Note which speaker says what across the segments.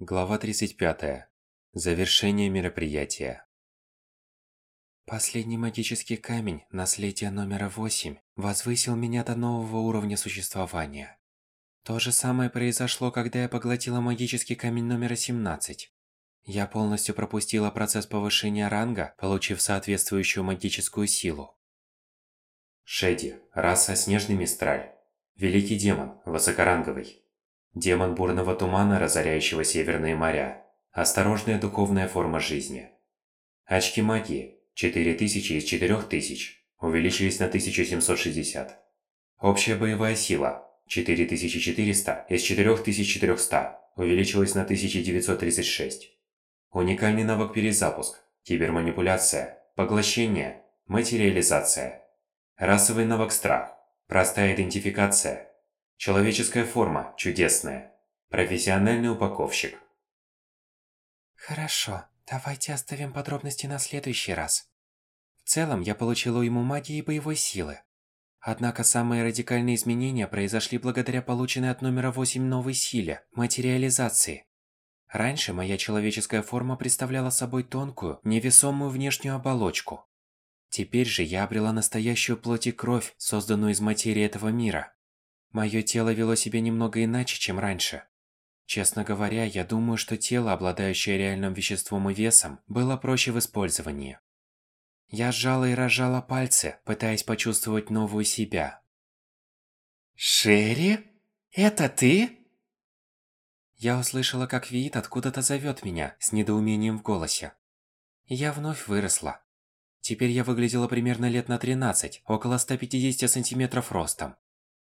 Speaker 1: Глава 35. Завершение мероприятия. Последний магический камень, наследие номера 8, возвысил меня до нового уровня существования. То же самое произошло, когда я поглотила магический камень номера 17. Я полностью пропустила процесс повышения ранга, получив соответствующую магическую силу. Шеди, раса Снежный Мистраль. Великий демон, высокоранговый. Демон бурного тумана, разоряющего северные моря. Осторожная духовная форма жизни. Очки магии. 4000 из 4000. Увеличились на 1760. Общая боевая сила. 4400 из 4400. Увеличилась на 1936. Уникальный навык перезапуск. Киберманипуляция. Поглощение. Материализация. Расовый навык страх. Простая идентификация. Человеческая форма, чудесная. Профессиональный упаковщик.
Speaker 2: Хорошо, давайте оставим подробности на следующий раз. В целом, я получила ему магии и боевой силы. Однако самые радикальные изменения произошли благодаря полученной от номера 8 новой силе – материализации. Раньше моя человеческая форма представляла собой тонкую, невесомую внешнюю оболочку. Теперь же я обрела настоящую плоть и кровь, созданную из материи этого мира. Мое тело вело себя немного иначе, чем раньше. Честно говоря, я думаю, что тело, обладающее реальным веществом и весом, было проще в использовании. Я сжала и разжала пальцы, пытаясь почувствовать новую себя.
Speaker 3: «Шерри? Это ты?»
Speaker 2: Я услышала, как Виит откуда-то зовет меня, с недоумением в голосе. Я вновь выросла. Теперь я выглядела примерно лет на 13, около 150 сантиметров ростом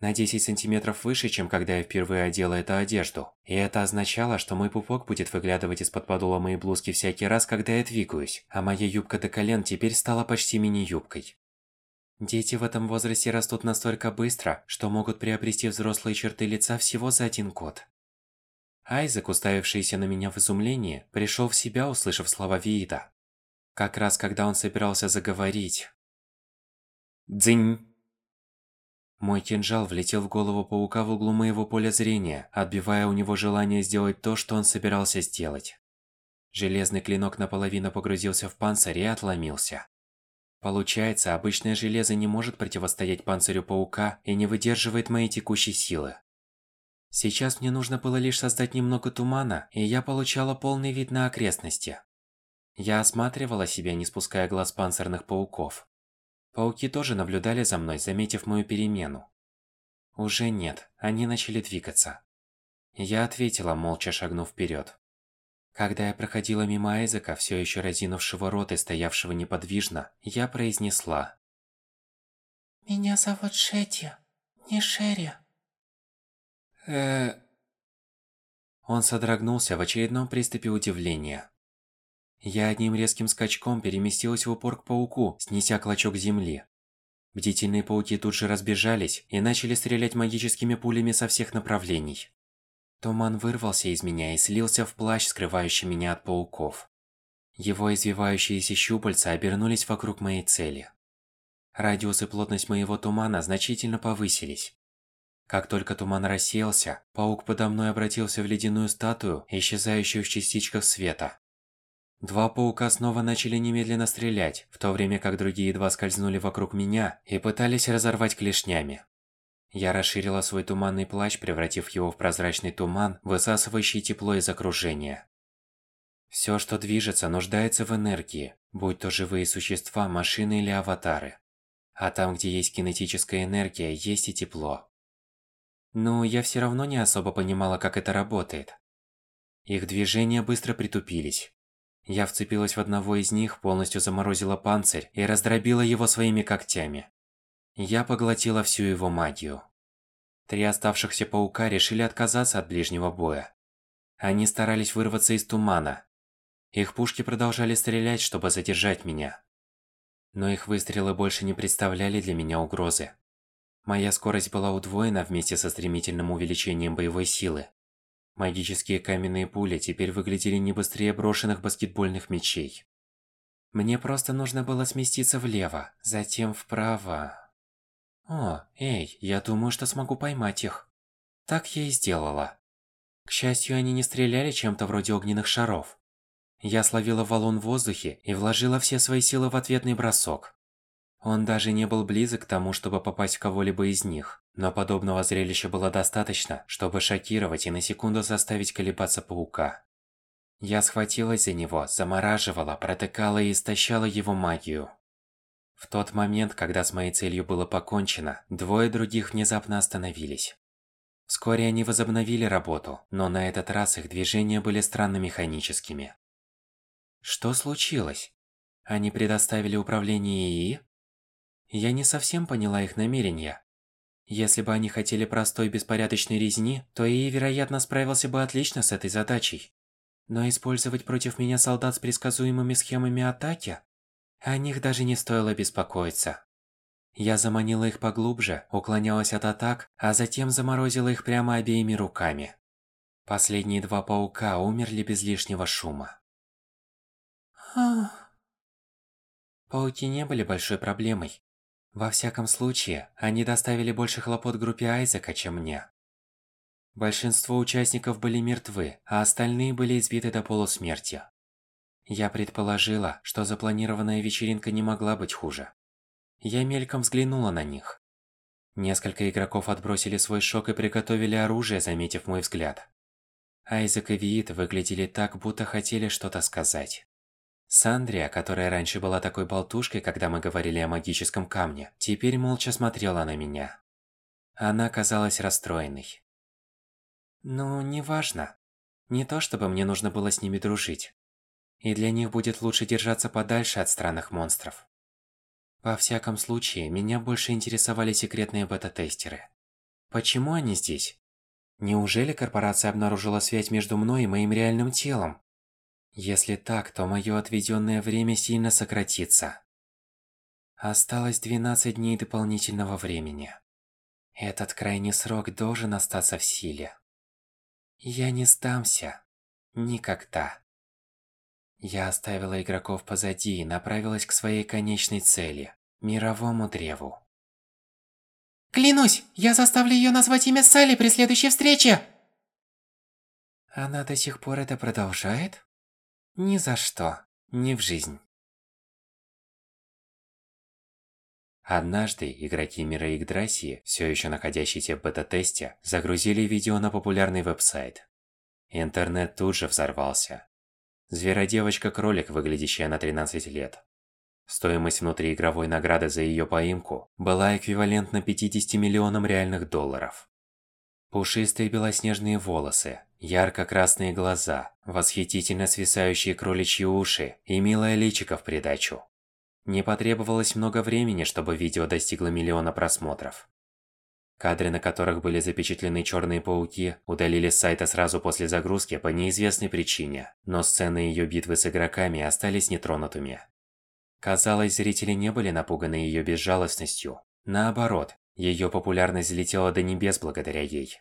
Speaker 2: на 10 сантиметров выше, чем когда я впервые одела эту одежду. И это означало, что мой пупок будет выглядывать из-под подола моей блузки всякий раз, когда я двигаюсь, а моя юбка до колен теперь стала почти мини-юбкой. Дети в этом возрасте растут настолько быстро, что могут приобрести взрослые черты лица всего за один год. Айзек, уставившийся на меня в изумлении, пришел в себя, услышав слова Виида. Как раз когда он собирался заговорить. «Дзынь!» Мой кинжал влетел в голову паука в углу моего поля зрения, отбивая у него желание сделать то, что он собирался сделать. Железный клинок наполовину погрузился в панцирь и отломился. Получается, обычное железо не может противостоять панцирю паука и не выдерживает моей текущей силы. Сейчас мне нужно было лишь создать немного тумана, и я получала полный вид на окрестности. Я осматривала себя, не спуская глаз панцирных пауков. Пауки тоже наблюдали за мной, заметив мою перемену. Уже нет, они начали двигаться. Я ответила, молча шагнув вперед. Когда я проходила мимо Айзека, все еще разинувшего рот и стоявшего неподвижно, я произнесла.
Speaker 3: «Меня зовут Шетти, не Шерри».
Speaker 2: э Он содрогнулся в очередном приступе удивления. Я одним резким скачком переместилась в упор к пауку, снеся клочок земли. Бдительные пауки тут же разбежались и начали стрелять магическими пулями со всех направлений. Туман вырвался из меня и слился в плащ, скрывающий меня от пауков. Его извивающиеся щупальца обернулись вокруг моей цели. Радиус и плотность моего тумана значительно повысились. Как только туман рассеялся, паук подо мной обратился в ледяную статую, исчезающую в частичках света. Два паука снова начали немедленно стрелять, в то время как другие два скользнули вокруг меня и пытались разорвать клешнями. Я расширила свой туманный плащ, превратив его в прозрачный туман, высасывающий тепло из окружения. Все, что движется, нуждается в энергии, будь то живые существа, машины или аватары. А там, где есть кинетическая энергия, есть и тепло. Ну, я все равно не особо понимала, как это работает. Их движения быстро притупились. Я вцепилась в одного из них, полностью заморозила панцирь и раздробила его своими когтями. Я поглотила всю его магию. Три оставшихся паука решили отказаться от ближнего боя. Они старались вырваться из тумана. Их пушки продолжали стрелять, чтобы задержать меня. Но их выстрелы больше не представляли для меня угрозы. Моя скорость была удвоена вместе со стремительным увеличением боевой силы. Магические каменные пули теперь выглядели не быстрее брошенных баскетбольных мячей. Мне просто нужно было сместиться влево, затем вправо. О, эй, я думаю, что смогу поймать их. Так я и сделала.
Speaker 1: К счастью, они не стреляли чем-то вроде огненных шаров. Я словила валун в воздухе и вложила все свои силы в ответный бросок. Он даже не был близок к тому, чтобы попасть в кого-либо из них, но подобного зрелища было достаточно, чтобы шокировать и на секунду заставить колебаться паука. Я схватилась за него, замораживала, протыкала и истощала его магию. В тот момент, когда с моей целью было покончено, двое других внезапно остановились. Вскоре они возобновили работу, но на этот раз их движения были странно механическими. Что случилось? Они предоставили управление ИИ? Я не совсем поняла их намерения. Если бы они хотели простой беспорядочной резни, то ИИ, вероятно, справился бы отлично с этой задачей. Но использовать против меня солдат с предсказуемыми схемами атаки? О них даже не стоило беспокоиться. Я заманила их поглубже, уклонялась от атак, а затем заморозила их прямо обеими руками. Последние два паука умерли без лишнего шума. Пауки не были большой проблемой. Во всяком случае, они доставили больше хлопот группе Айзека, чем мне. Большинство участников были мертвы, а остальные были избиты до полусмерти. Я предположила, что запланированная вечеринка не могла быть хуже. Я мельком взглянула на них. Несколько игроков отбросили свой шок и приготовили оружие, заметив мой взгляд. Айзек и Виит выглядели так, будто хотели что-то сказать. Сандрия, которая раньше была такой болтушкой, когда мы говорили о магическом камне, теперь молча смотрела на меня. Она казалась расстроенной. Ну, неважно. Не то чтобы мне нужно было с ними дружить. И для них будет лучше держаться подальше от странных монстров. Во всяком случае, меня больше интересовали секретные бета-тестеры. Почему они здесь? Неужели корпорация обнаружила связь между мной и моим реальным телом? Если так, то мое отведенное время сильно сократится. Осталось 12 дней дополнительного времени. Этот крайний срок должен остаться в силе. Я не сдамся. Никогда. Я оставила игроков позади и направилась к своей конечной цели – мировому древу.
Speaker 3: Клянусь, я заставлю ее назвать имя Салли при следующей встрече!
Speaker 1: Она до сих пор это продолжает? Ни за что. Не в жизнь. Однажды игроки мира Игдрасии, все еще находящиеся в бета-тесте, загрузили видео на популярный веб-сайт. Интернет тут же взорвался. Зверодевочка-кролик, выглядящая на 13 лет. Стоимость внутриигровой награды за ее поимку была эквивалентна 50 миллионам реальных долларов. Пушистые белоснежные волосы, ярко-красные глаза, восхитительно свисающие кроличьи уши и милое личико в придачу. Не потребовалось много времени, чтобы видео достигло миллиона просмотров. Кадры, на которых были запечатлены черные пауки, удалили с сайта сразу после загрузки по неизвестной причине, но сцены ее битвы с игроками остались нетронутыми. Казалось, зрители не были напуганы ее безжалостностью. Наоборот, ее популярность взлетела до небес благодаря ей.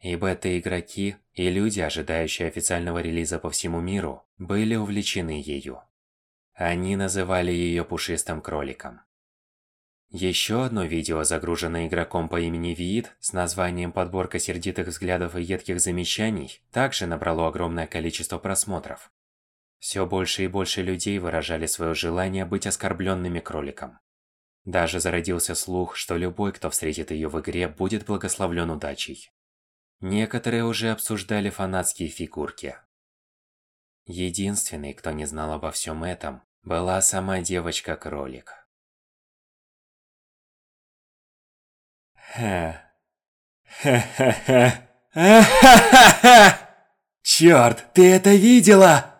Speaker 1: И бета-игроки, и люди, ожидающие официального релиза по всему миру, были увлечены ею. Они называли ее пушистым кроликом. Еще одно видео, загруженное игроком по имени Виит с названием «Подборка сердитых взглядов и едких замечаний», также набрало огромное количество просмотров. Все больше и больше людей выражали свое желание быть оскорбленными кроликом. Даже зародился слух, что любой, кто встретит ее в игре, будет благословлен удачей. Некоторые уже обсуждали фанатские фигурки. Единственной, кто не знал обо всем этом, была сама девочка-кролик. Ха. Ха-ха-ха. Ха-ха-ха! Чёрт, ты это видела?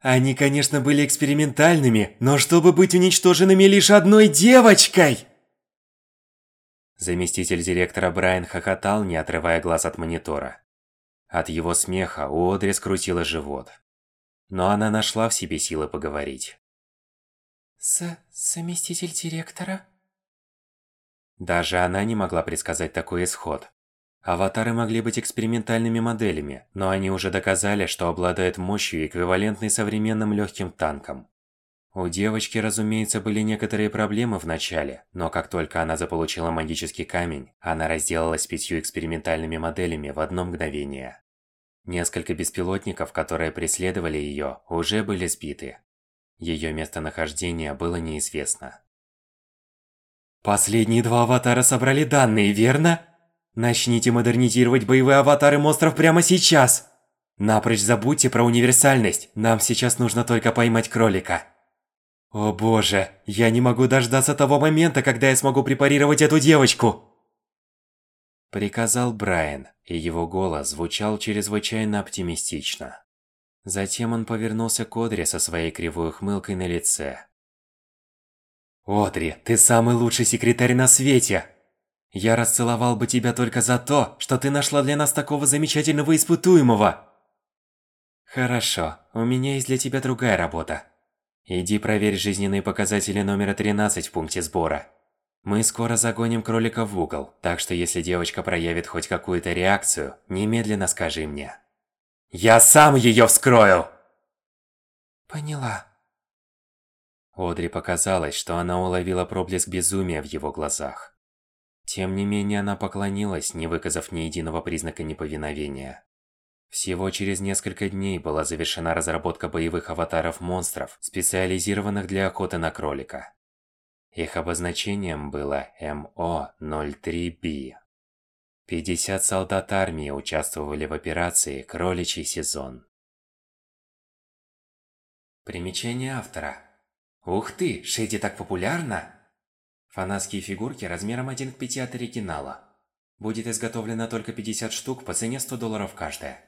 Speaker 1: Они, конечно, были экспериментальными, но чтобы быть уничтоженными лишь одной девочкой! Заместитель директора Брайан хохотал, не отрывая глаз от монитора. От его смеха у Одри скрутило живот. Но она нашла в себе силы поговорить.
Speaker 3: С... заместитель директора?
Speaker 1: Даже она не могла предсказать такой исход. Аватары могли быть экспериментальными моделями, но они уже доказали, что обладают мощью, эквивалентной современным легким танкам. У девочки, разумеется, были некоторые проблемы в начале, но как только она заполучила магический камень, она разделалась с пятью экспериментальными моделями в одно мгновение.
Speaker 2: Несколько беспилотников, которые преследовали ее, уже были сбиты. Ее местонахождение было неизвестно. Последние два аватара собрали данные, верно? Начните модернизировать боевые аватары монстров прямо сейчас! Напрочь забудьте про универсальность, нам сейчас нужно только поймать кролика. О боже, я не могу дождаться того момента, когда я смогу препарировать эту девочку! Приказал Брайан, и его голос звучал чрезвычайно оптимистично. Затем он повернулся к Одри со своей кривой ухмылкой на лице. «Одри, ты самый лучший секретарь на свете! Я расцеловал бы тебя только за то, что ты нашла для нас такого замечательного испытуемого!» «Хорошо, у меня есть для тебя другая работа. Иди проверь жизненные показатели номера 13 в пункте сбора. Мы скоро загоним кролика в угол, так что если девочка проявит хоть какую-то реакцию, немедленно скажи мне». Я сам ее вскрою!
Speaker 3: Поняла.
Speaker 2: Одри показалось, что она уловила проблеск безумия в его глазах. Тем не менее, она поклонилась, не выказав ни единого признака неповиновения. Всего через несколько дней была завершена разработка боевых аватаров-монстров, специализированных для охоты на кролика. Их обозначением было МО-03B. 50 солдат армии участвовали в операции «Кроличий сезон». Примечание автора. Ух ты, Шеди так популярна! Фанатские фигурки размером 1 к 5 от оригинала. Будет изготовлено только 50 штук по цене 100 долларов каждая.